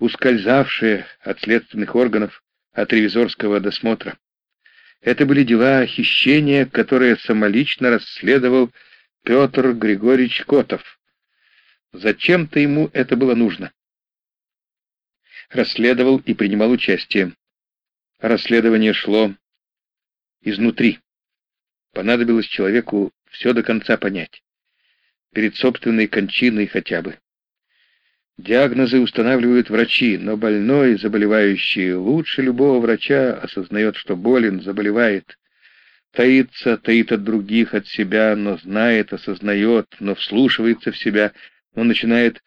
ускользавшие от следственных органов, от ревизорского досмотра. Это были дела хищения, которые самолично расследовал Петр Григорьевич Котов. Зачем-то ему это было нужно. Расследовал и принимал участие. Расследование шло изнутри. Понадобилось человеку все до конца понять. Перед собственной кончиной хотя бы. Диагнозы устанавливают врачи, но больной, заболевающий, лучше любого врача осознает, что болен, заболевает. Таится, таит от других, от себя, но знает, осознает, но вслушивается в себя, но начинает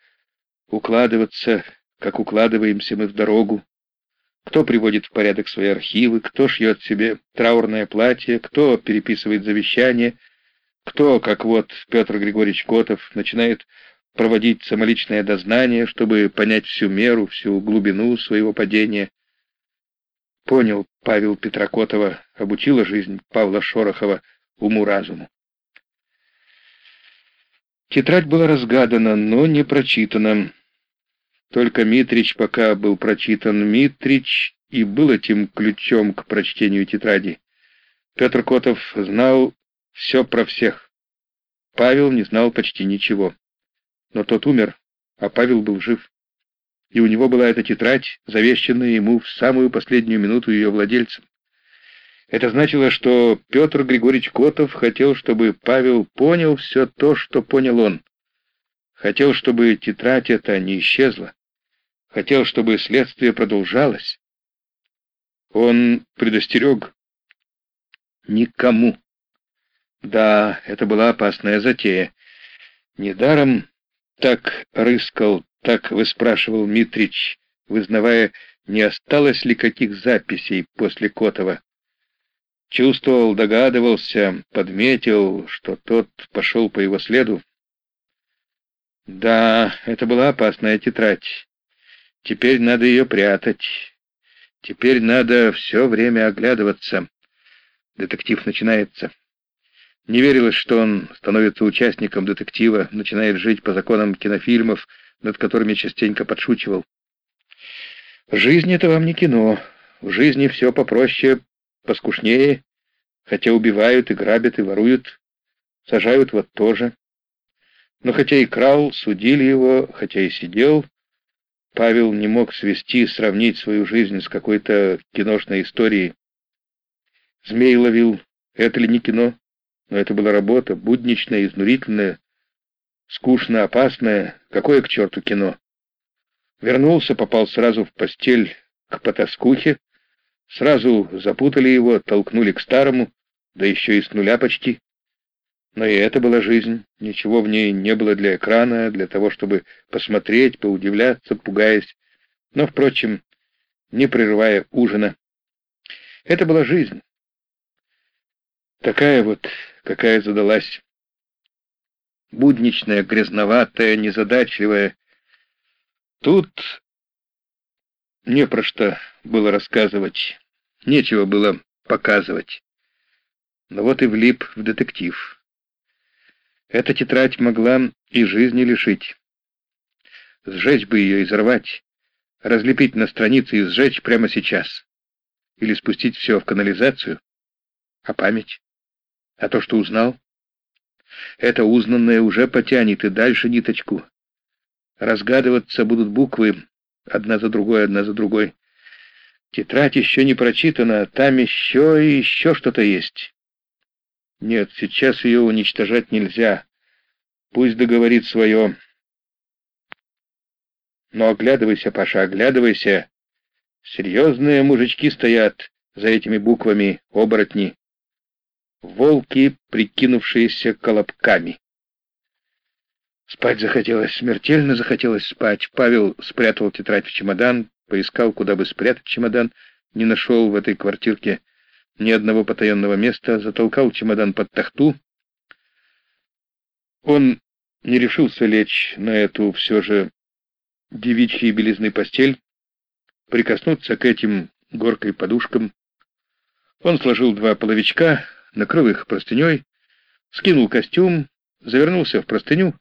укладываться, как укладываемся мы в дорогу. Кто приводит в порядок свои архивы, кто шьет себе траурное платье, кто переписывает завещание, кто, как вот Петр Григорьевич Котов, начинает проводить самоличное дознание, чтобы понять всю меру, всю глубину своего падения. Понял Павел Петрокотова, обучила жизнь Павла Шорохова уму-разуму. Тетрадь была разгадана, но не прочитана. Только Митрич пока был прочитан. Митрич и был этим ключом к прочтению тетради. Петр Котов знал все про всех. Павел не знал почти ничего. Но тот умер, а Павел был жив. И у него была эта тетрадь, завещанная ему в самую последнюю минуту ее владельцем. Это значило, что Петр Григорьевич Котов хотел, чтобы Павел понял все то, что понял он. Хотел, чтобы тетрадь эта не исчезла. Хотел, чтобы следствие продолжалось. Он предостерег никому. Да, это была опасная затея. Недаром так рыскал, так выспрашивал Митрич, вызнавая, не осталось ли каких записей после Котова. Чувствовал, догадывался, подметил, что тот пошел по его следу. Да, это была опасная тетрадь. Теперь надо ее прятать. Теперь надо все время оглядываться. Детектив начинается. Не верилось, что он становится участником детектива, начинает жить по законам кинофильмов, над которыми частенько подшучивал. Жизнь — это вам не кино. В жизни все попроще, поскушнее, хотя убивают и грабят и воруют, сажают вот тоже. Но хотя и крал, судили его, хотя и сидел, Павел не мог свести, сравнить свою жизнь с какой-то киношной историей. Змей ловил. Это ли не кино? Но это была работа, будничная, изнурительная, скучно опасная. Какое к черту кино? Вернулся, попал сразу в постель к потаскухе. Сразу запутали его, толкнули к старому, да еще и с нуля почти. Но и это была жизнь. Ничего в ней не было для экрана, для того, чтобы посмотреть, поудивляться, пугаясь. Но, впрочем, не прерывая ужина. Это была жизнь. Такая вот какая задалась. Будничная, грязноватая, незадачливая. Тут не про что было рассказывать, нечего было показывать. Но вот и влип в детектив. Эта тетрадь могла и жизни лишить. Сжечь бы ее, изорвать, разлепить на странице и сжечь прямо сейчас. Или спустить все в канализацию. А память? А то, что узнал, это узнанное уже потянет и дальше ниточку. Разгадываться будут буквы, одна за другой, одна за другой. Тетрадь еще не прочитана, там еще и еще что-то есть. Нет, сейчас ее уничтожать нельзя. Пусть договорит свое. Но оглядывайся, Паша, оглядывайся. Серьезные мужички стоят за этими буквами, оборотни волки, прикинувшиеся колобками. Спать захотелось, смертельно захотелось спать. Павел спрятал тетрадь в чемодан, поискал, куда бы спрятать чемодан, не нашел в этой квартирке ни одного потаенного места, затолкал чемодан под тахту. Он не решился лечь на эту все же девичьей белизной постель, прикоснуться к этим горкой подушкам. Он сложил два половичка, накрыл их простыней, скинул костюм, завернулся в простыню